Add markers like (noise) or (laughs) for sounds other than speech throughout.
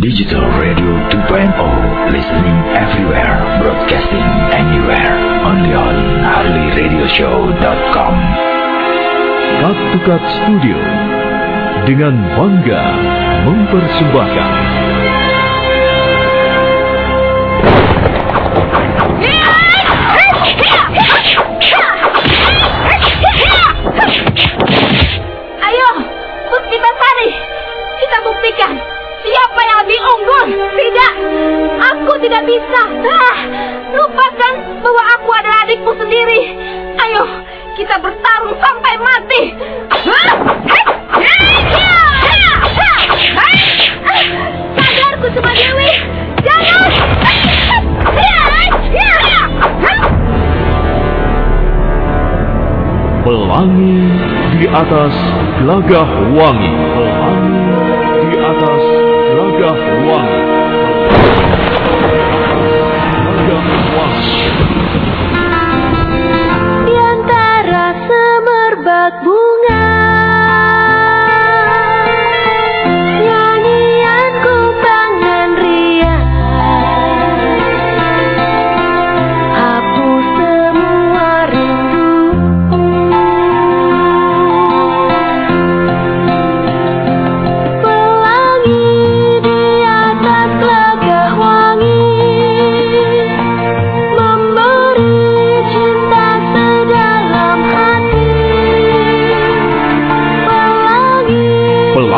Digital Radio 2.0 Listening everywhere Broadcasting anywhere. Only on HarleyRadioshow.com Cut to Cut Studio Dengan bangga mempersembahkan unggul. Tidak, aku tidak bisa. Ah, lupakan bahwa aku adalah adikmu sendiri. Ayo, kita bertarung sampai mati. Sadar Kusuma Dewi, jangan. Pelangi di atas gelagah wangi Pelangi di atas Chapter 1.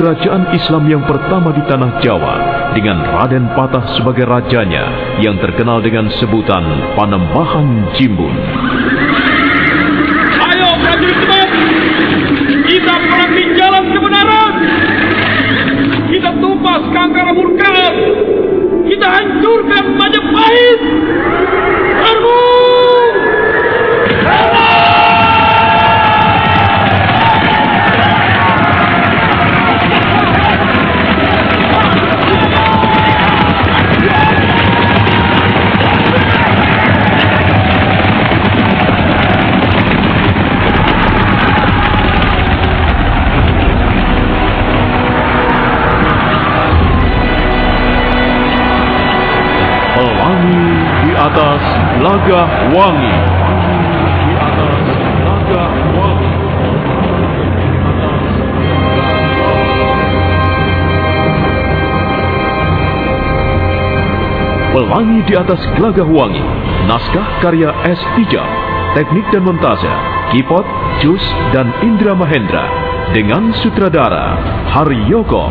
kerajaan Islam yang pertama di tanah Jawa dengan Raden Patah sebagai rajanya yang terkenal dengan sebutan Panembahan Jimbun. Ayo prajurit Tibet, kita perangi jalan kebenaran. Kita tumpas kangkara murka. Kita hancurkan Majapahit. Serbu! Wangi. Pelangi di atas gelagah wangi. Naskah karya S. Tijab. Teknik dan montase. Kipot, Jus, dan Indra Mahendra. Dengan sutradara Haryoko.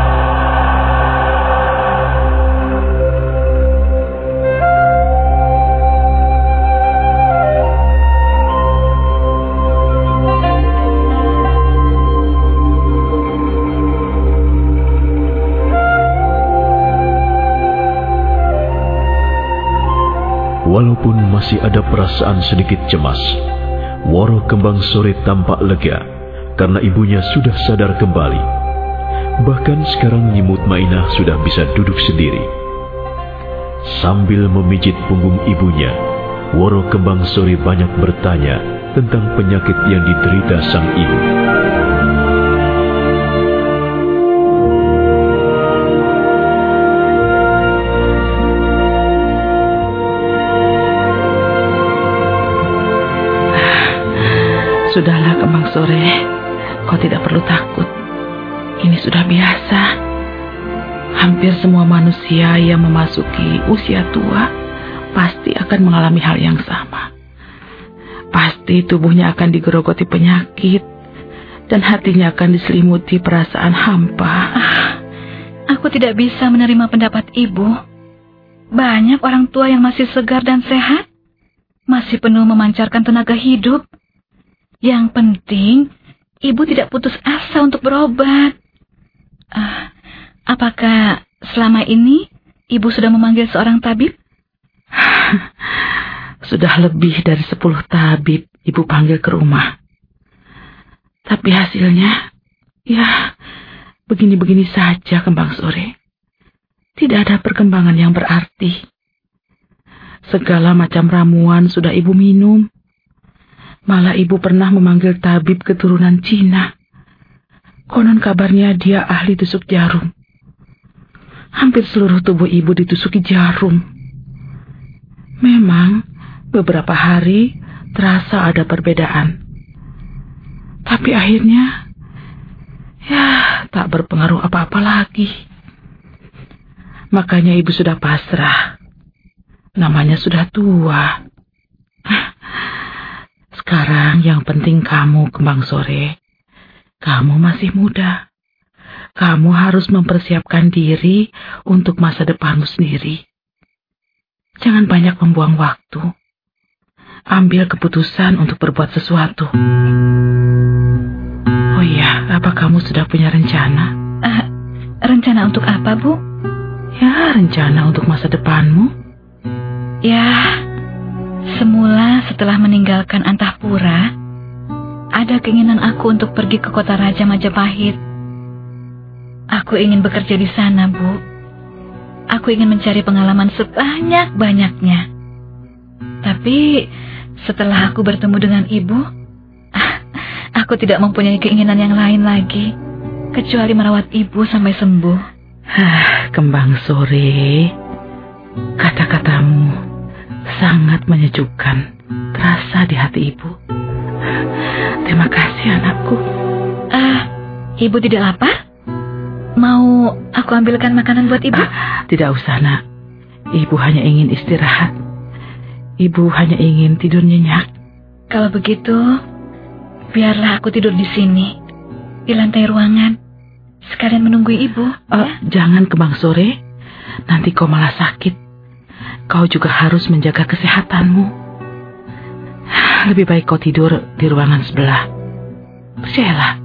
Walaupun masih ada perasaan sedikit cemas, Woro Kembang Sore tampak lega karena ibunya sudah sadar kembali. Bahkan sekarang Nyi Mutmainah sudah bisa duduk sendiri. Sambil memijit punggung ibunya, Woro Kembang Sore banyak bertanya tentang penyakit yang diderita sang ibu. Sudahlah Kembang Sore, kau tidak perlu takut. Ini sudah biasa. Hampir semua manusia yang memasuki usia tua pasti akan mengalami hal yang sama. Pasti tubuhnya akan digerogoti penyakit dan hatinya akan diselimuti perasaan hampa. Ah, aku tidak bisa menerima pendapat ibu. Banyak orang tua yang masih segar dan sehat, masih penuh memancarkan tenaga hidup. Yang penting, ibu tidak putus asa untuk berobat. Ah, apakah selama ini ibu sudah memanggil seorang tabib? (sighs) Sudah lebih dari sepuluh tabib ibu panggil ke rumah. Tapi hasilnya, ya, begini-begini saja kembang sore. Tidak ada perkembangan yang berarti. Segala macam ramuan sudah ibu minum. Malah ibu pernah memanggil tabib keturunan Cina. Konon kabarnya dia ahli tusuk jarum. Hampir seluruh tubuh ibu ditusuki jarum. Memang beberapa hari terasa ada perbedaan. Tapi akhirnya, ya tak berpengaruh apa-apa lagi. Makanya ibu sudah pasrah. Namanya sudah tua. Sekarang yang penting kamu kembang sore. Kamu masih muda. Kamu harus mempersiapkan diri untuk masa depanmu sendiri. Jangan banyak membuang waktu. Ambil keputusan untuk berbuat sesuatu. Oh iya, apa kamu sudah punya rencana? Uh, rencana untuk apa, Bu? Ya, rencana untuk masa depanmu. Ya, semula setelah meninggalkan Antahpura, ada keinginan aku untuk pergi ke kota Raja Majapahit. Aku ingin bekerja di sana, Bu. Aku ingin mencari pengalaman sebanyak-banyaknya. Tapi setelah aku bertemu dengan ibu, (laughs) aku tidak mempunyai keinginan yang lain lagi, kecuali merawat ibu sampai sembuh. Hah, kembang sore, kata-katamu sangat menyejukkan, terasa di hati ibu. Terima kasih anakku. Ah, ibu tidak lapar? Mau aku ambilkan makanan buat ibu? Ah, tidak usah, nak. Ibu hanya ingin istirahat. Ibu hanya ingin tidur nyenyak. Kalau begitu, biarlah aku tidur di sini, di lantai ruangan. Sekalian menunggu ibu. Uh, ya? Jangan kembang sore, nanti kau malah sakit. Kau juga harus menjaga kesehatanmu. Lebih baik kau tidur di ruangan sebelah. Percayalah,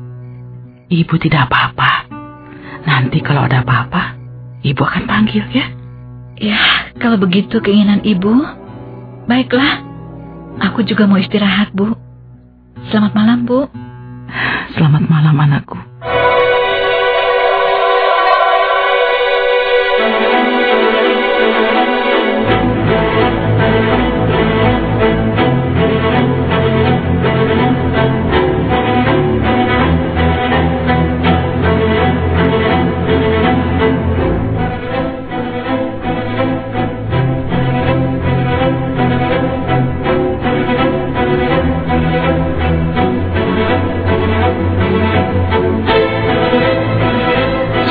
ibu tidak apa-apa. Nanti kalau ada apa-apa, ibu akan panggil ya. Ya, kalau begitu keinginan ibu, baiklah. Aku juga mau istirahat, Bu. Selamat malam, Bu. Selamat malam, anakku.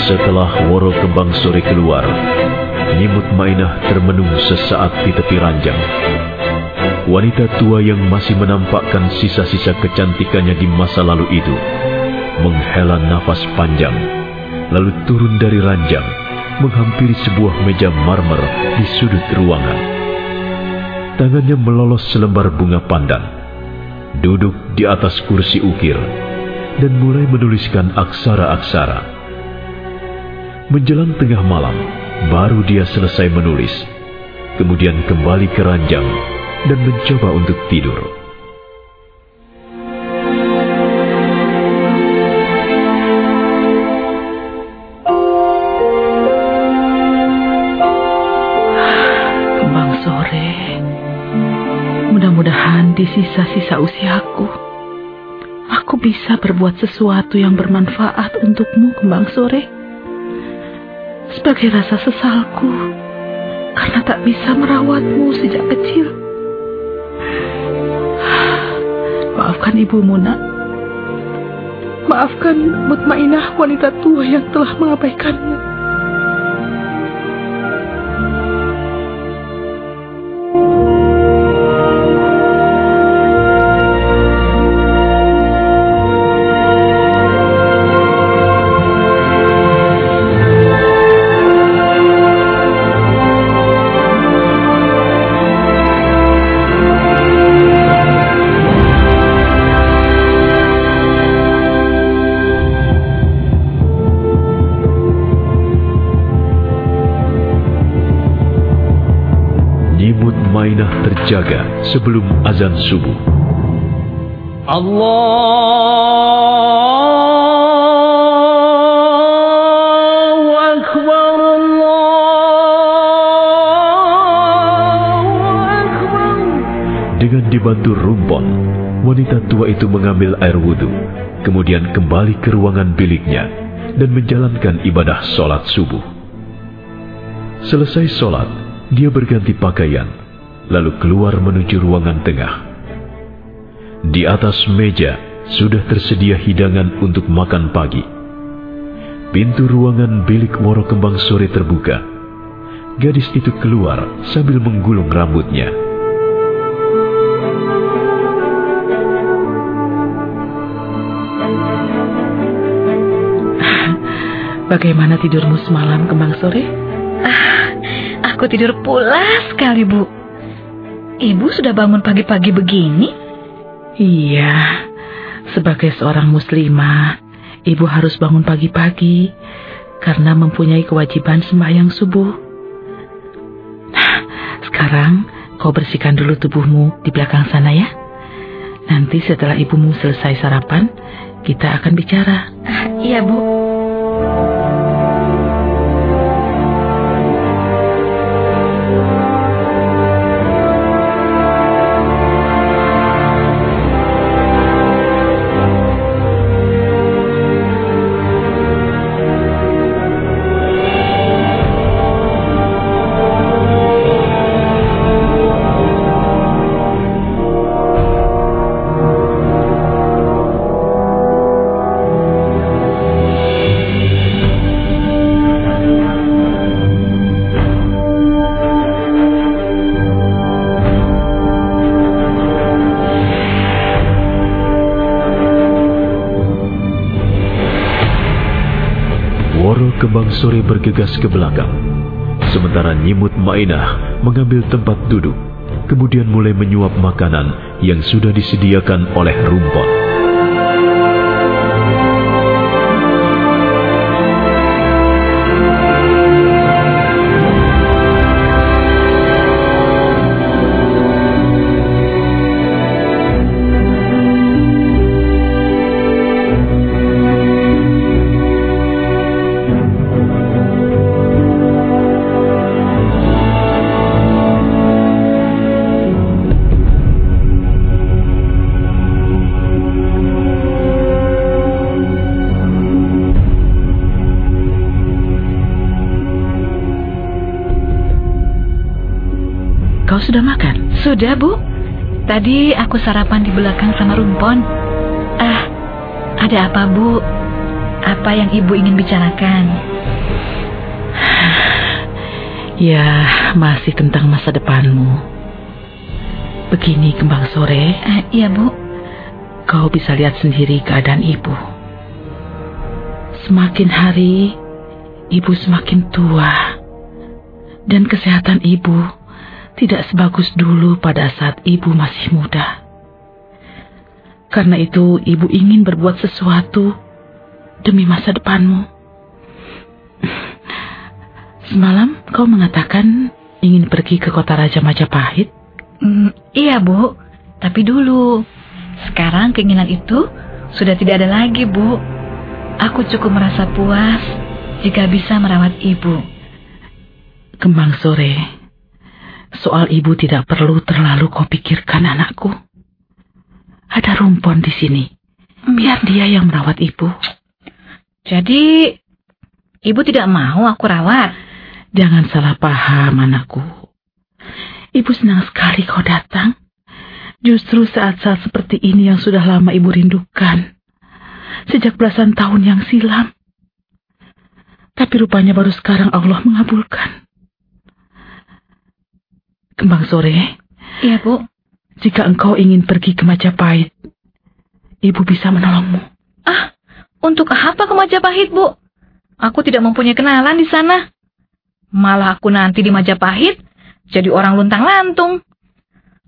Setelah Woro Kembang Sore keluar, Nyimut Mainah termenung sesaat di tepi ranjang. Wanita tua yang masih menampakkan sisa-sisa kecantikannya di masa lalu itu, menghela nafas panjang, lalu turun dari ranjang, menghampiri sebuah meja marmer di sudut ruangan. Tangannya melolos selembar bunga pandan, duduk di atas kursi ukir, dan mulai menuliskan aksara-aksara. Menjelang tengah malam, baru dia selesai menulis. Kemudian kembali ke ranjang dan mencoba untuk tidur. sore. Mudah-mudahan di sisa-sisa usiaku, aku bisa berbuat sesuatu yang bermanfaat untukmu kembang sore. Sebagai rasa sesalku, karena tak bisa merawatmu sejak kecil. Maafkan ibumu, nak. Maafkan Mutmainah wanita tua yang telah mengabaikanmu. Terjaga sebelum azan subuh. Allahu Akbar Allahu Akbar Dengan dibantu rumpon, wanita tua itu mengambil air wudhu, kemudian kembali ke ruangan biliknya dan menjalankan ibadah sholat subuh. Selesai sholat, dia berganti pakaian, lalu keluar menuju ruangan tengah. Di atas meja sudah tersedia hidangan untuk makan pagi. Pintu ruangan bilik Woro Kembang sore terbuka. Gadis itu keluar sambil menggulung rambutnya. (laughs) Bagaimana tidurmu semalam kembang sore? Aku tidur pulas sekali, Bu. Ibu sudah bangun pagi-pagi begini? Iya, sebagai seorang muslimah, ibu harus bangun pagi-pagi karena mempunyai kewajiban sembahyang subuh. Nah, sekarang kau bersihkan dulu tubuhmu di belakang sana ya. Nanti setelah ibumu selesai sarapan, kita akan bicara. Ah, iya, Bu. Bergegas ke belakang. Sementara Nyimut Mainah mengambil tempat duduk, kemudian mulai menyuap makanan yang sudah disediakan oleh rumpon. Sudah, Bu. Tadi aku sarapan di belakang sama rumpon. Ah, ada apa, Bu? Apa yang Ibu ingin bicarakan? Ya, masih tentang masa depanmu. Begini kembang sore, Ah, iya, Bu. kau bisa lihat sendiri keadaan ibu. Semakin hari, ibu semakin tua. Dan kesehatan ibu tidak sebagus dulu pada saat ibu masih muda. Karena itu, ibu ingin berbuat sesuatu demi masa depanmu. Semalam kau mengatakan ingin pergi ke kota Raja Majapahit. Hmm, iya, Bu. Tapi dulu. Sekarang keinginan itu sudah tidak ada lagi, Bu. Aku cukup merasa puas jika bisa merawat Ibu. Kembang sore. Soal ibu tidak perlu terlalu kau pikirkan anakku. Ada rumpon di sini. Biar dia yang merawat ibu. Jadi, ibu tidak mau aku rawat? Jangan salah paham anakku. Ibu senang sekali kau datang. Justru saat-saat seperti ini yang sudah lama ibu rindukan. Sejak belasan tahun yang silam. Tapi rupanya baru sekarang Allah mengabulkan. Kembang sore. Iya, Bu. Jika engkau ingin pergi ke Majapahit, ibu bisa menolongmu. Ah, untuk apa ke Majapahit, Bu? Aku tidak mempunyai kenalan di sana. Malah aku nanti di Majapahit jadi orang luntang-lantung.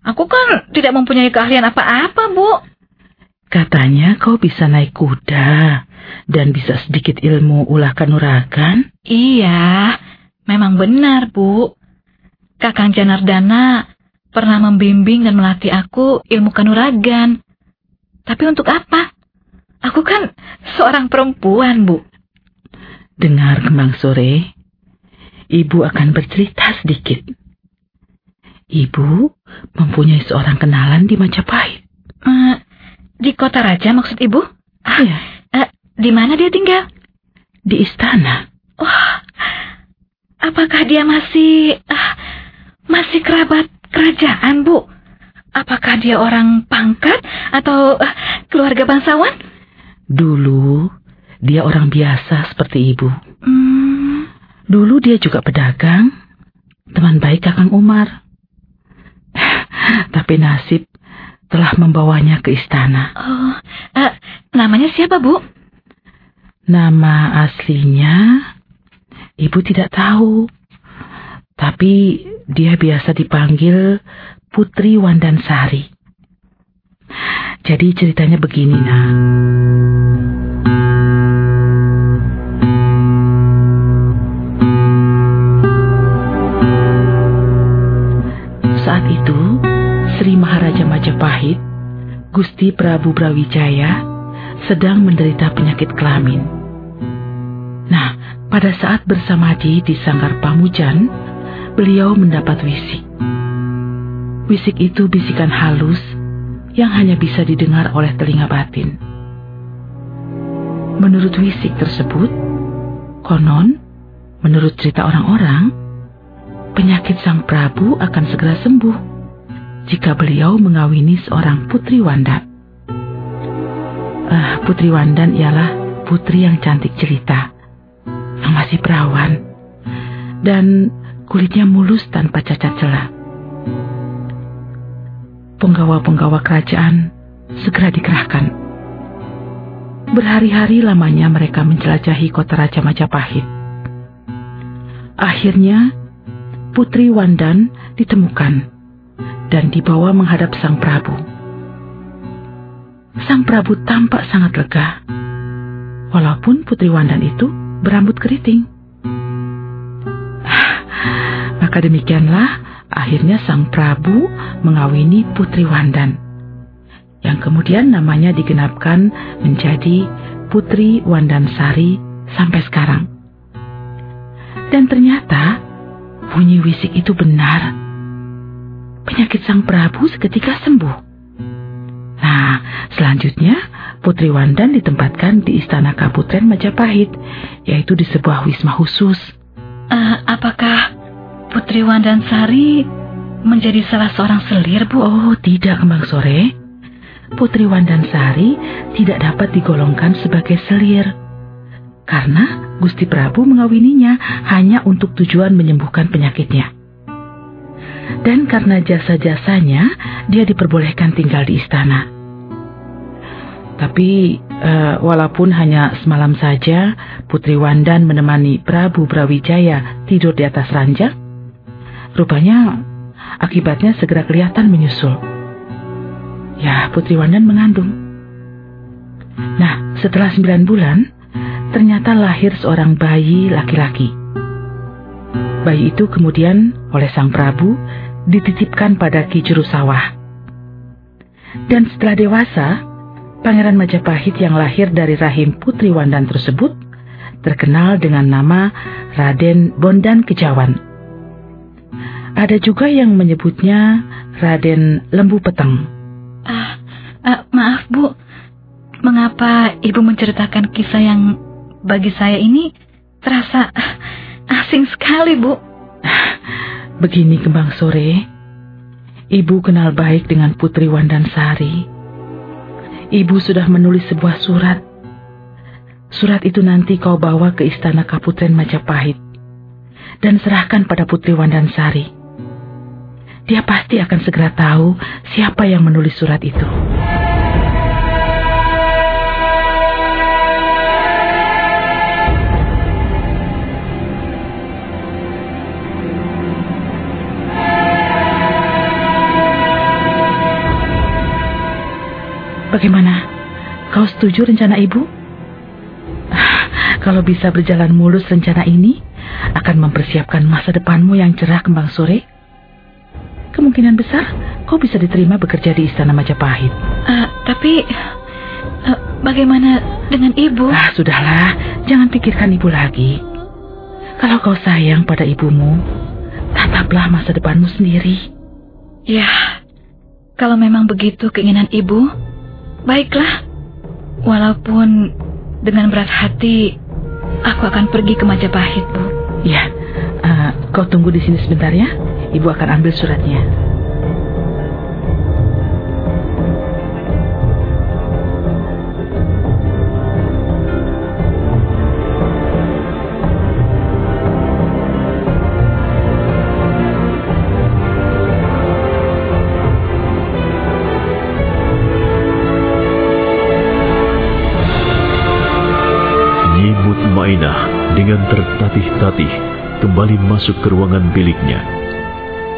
Aku kan tidak mempunyai keahlian apa-apa, Bu. Katanya kau bisa naik kuda dan bisa sedikit ilmu ulah kanuragan. Iya, memang benar, Bu. Kakang Janardana pernah membimbing dan melatih aku ilmu kanuragan. Tapi untuk apa? Aku kan seorang perempuan, Bu. Dengar kembang sore, ibu akan bercerita sedikit. Ibu mempunyai seorang kenalan di Majapahit. Uh, di kota raja maksud ibu? Ah, ya. Uh, di mana dia tinggal? Di istana. Wah, apakah dia masih uh, masih kerabat kerajaan, Bu? Apakah dia orang pangkat atau uh, keluarga bangsawan? Dulu dia orang biasa seperti ibu. Hmm. Dulu dia juga pedagang, teman baik Kakang Umar. (laughs) Tapi nasib telah membawanya ke istana. Oh, uh, namanya siapa, Bu? Nama aslinya ibu tidak tahu. Tapi dia biasa dipanggil Putri Wandansari. Jadi ceritanya begini, nah. Saat itu, Sri Maharaja Majapahit, Gusti Prabu Brawijaya, sedang menderita penyakit kelamin. Nah, pada saat bersamadi di Sanggar Pamujan, beliau mendapat wisik. Wisik itu bisikan halus yang hanya bisa didengar oleh telinga batin. Menurut wisik tersebut, konon, menurut cerita orang-orang, penyakit sang Prabu akan segera sembuh jika beliau mengawini seorang putri Wanda. Uh, putri Wandan ialah putri yang cantik cerita, yang masih perawan, dan kulitnya mulus tanpa cacat celah. Penggawa-penggawa kerajaan segera dikerahkan. Berhari-hari lamanya mereka menjelajahi kota Raja Majapahit. Akhirnya, Putri Wandan ditemukan dan dibawa menghadap Sang Prabu. Sang Prabu tampak sangat lega, walaupun Putri Wandan itu berambut keriting. Maka demikianlah akhirnya Sang Prabu mengawini Putri Wandan, yang kemudian namanya digenapkan menjadi Putri Wandansari sampai sekarang. Dan ternyata bunyi wisik itu benar. Penyakit Sang Prabu seketika sembuh. Nah, selanjutnya Putri Wandan ditempatkan di Istana Kaputren Majapahit, yaitu di sebuah wisma khusus. Uh, apakah Putri Wandansari menjadi salah seorang selir, Bu? Oh, tidak, Kembang Sore. Putri Wandansari tidak dapat digolongkan sebagai selir. Karena Gusti Prabu mengawininya hanya untuk tujuan menyembuhkan penyakitnya. Dan karena jasa-jasanya, dia diperbolehkan tinggal di istana. Tapi uh, walaupun hanya semalam saja Putri Wandan menemani Prabu Brawijaya tidur di atas ranjang, rupanya akibatnya segera kelihatan menyusul. Ya, Putri Wandan mengandung. Nah, setelah sembilan bulan, ternyata lahir seorang bayi laki-laki. Bayi itu kemudian oleh sang Prabu dititipkan pada Ki Juru Sawah. Dan setelah dewasa, Pangeran Majapahit yang lahir dari rahim Putri Wandan tersebut terkenal dengan nama Raden Bondan Kejawan. Ada juga yang menyebutnya Raden Lembu Peteng. Ah, ah, maaf Bu, mengapa Ibu menceritakan kisah yang bagi saya ini terasa asing sekali Bu? (laughs) Begini Kembang Sore, Ibu kenal baik dengan Putri Wandansari. Ibu sudah menulis sebuah surat. Surat itu nanti kau bawa ke istana Kaputen Majapahit dan serahkan pada Putri Wandansari. Dia pasti akan segera tahu siapa yang menulis surat itu. Bagaimana? Kau setuju rencana ibu? Kalau bisa berjalan mulus rencana ini, akan mempersiapkan masa depanmu yang cerah kembang sore. Kemungkinan besar kau bisa diterima bekerja di Istana Majapahit. Uh, tapi uh, bagaimana dengan ibu? Ah, sudahlah, jangan pikirkan ibu lagi. Kalau kau sayang pada ibumu, tataplah masa depanmu sendiri. Ya, kalau memang begitu keinginan ibu, baiklah. Walaupun dengan berat hati, aku akan pergi ke Majapahit, Bu. Ya, uh, kau tunggu di sini sebentar ya. Ibu akan ambil suratnya. Mainah dengan tertatih-tatih kembali masuk ke ruangan biliknya.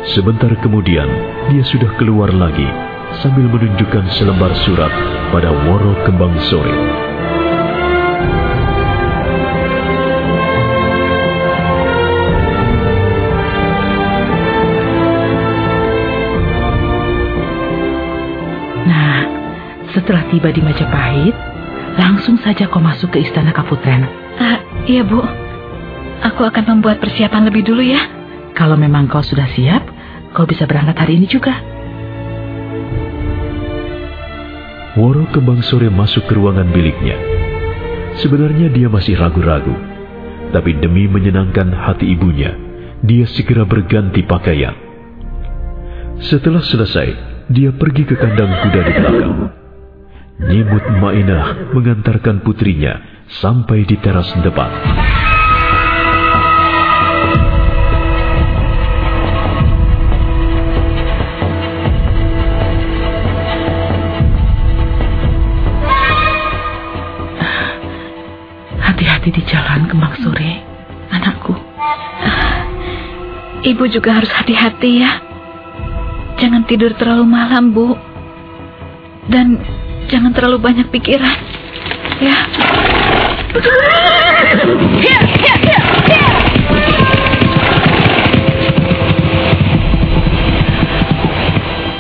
Sebentar kemudian, dia sudah keluar lagi sambil menunjukkan selembar surat pada Woro Kembang Sore. Nah, setelah tiba di Majapahit, langsung saja kau masuk ke Istana Kaputren. Ah, iya, Bu. Aku akan membuat persiapan lebih dulu ya. Kalau memang kau sudah siap, kau bisa berangkat hari ini juga. Woro Kembang Sore masuk ke ruangan biliknya. Sebenarnya dia masih ragu-ragu, tapi demi menyenangkan hati ibunya, dia segera berganti pakaian. Setelah selesai, dia pergi ke kandang kuda di belakang. Nyimut Mainah mengantarkan putrinya sampai di teras depan. Di jalan kembang sore, anakku. (gasps) Ibu juga harus hati-hati ya. Jangan tidur terlalu malam, Bu. Dan jangan terlalu banyak pikiran. Ya.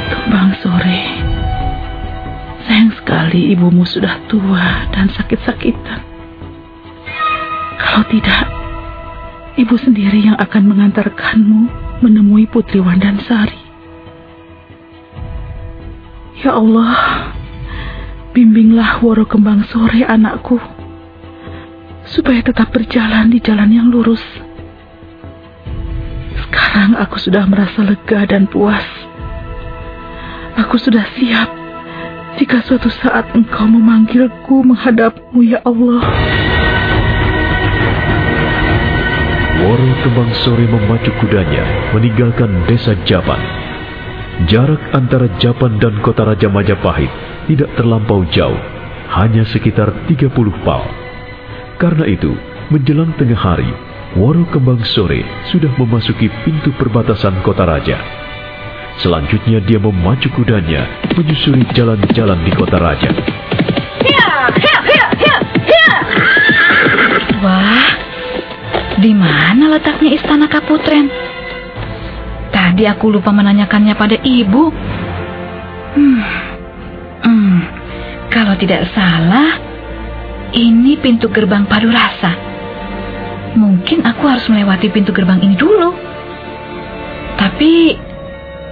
Kembang sore. Sayang sekali ibumu sudah tua dan sakit-sakitan. Kalau tidak, ibu sendiri yang akan mengantarkanmu menemui Putri Wandansari. Ya Allah, bimbinglah Woro Kembang Sore anakku, supaya tetap berjalan di jalan yang lurus. Sekarang aku sudah merasa lega dan puas. Aku sudah siap jika suatu saat engkau memanggilku menghadapmu ya Allah. Woro Kembang Sore memacu kudanya meninggalkan desa Japan. Jarak antara Japan dan kota Raja Majapahit tidak terlampau jauh, hanya sekitar 30 pal. Karena itu, menjelang tengah hari, Woro Kembang Sore sudah memasuki pintu perbatasan kota Raja. Selanjutnya dia memacu kudanya menyusuri jalan-jalan di kota Raja. Wah, di mana letaknya istana Kaputren? Tadi aku lupa menanyakannya pada ibu. Hmm, hmm, kalau tidak salah, ini pintu gerbang padu rasa. Mungkin aku harus melewati pintu gerbang ini dulu. Tapi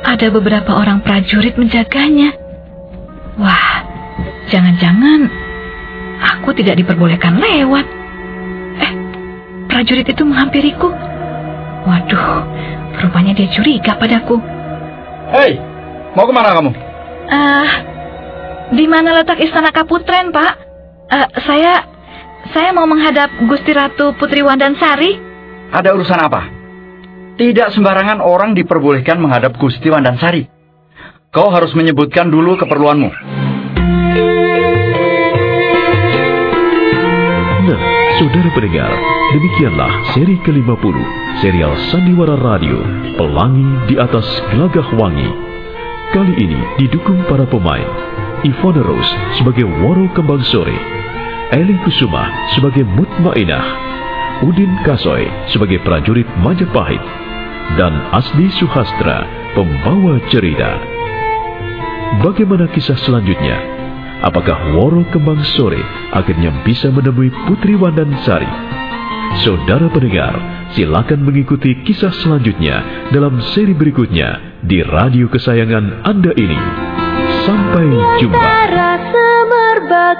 ada beberapa orang prajurit menjaganya. Wah, jangan-jangan aku tidak diperbolehkan lewat. Prajurit itu menghampiriku. Waduh, rupanya dia curiga padaku. Hei, mau ke mana kamu? Ah, di mana letak istana Kaputren, Pak? Eh, saya saya mau menghadap Gusti Ratu Putri Wandansari. Ada urusan apa? Tidak sembarangan orang diperbolehkan menghadap Gusti Wandansari. Kau harus menyebutkan dulu keperluanmu. Nah, saudara pendengar, demikianlah seri ke-50 serial Sandiwara Radio Pelangi di atas Gelagah Wangi. Kali ini didukung para pemain Ivana Rose sebagai Waro Kembang Sore, Eli Kusuma sebagai Mutmainah, Udin Kasoy sebagai prajurit Majapahit, dan Asdi Suhastra pembawa cerita. Bagaimana kisah selanjutnya? Apakah Woro Kembang Sore akhirnya bisa menemui Putri Wandansari? Saudara pendengar, silakan mengikuti kisah selanjutnya dalam seri berikutnya di radio kesayangan Anda ini. Sampai jumpa. Semerbak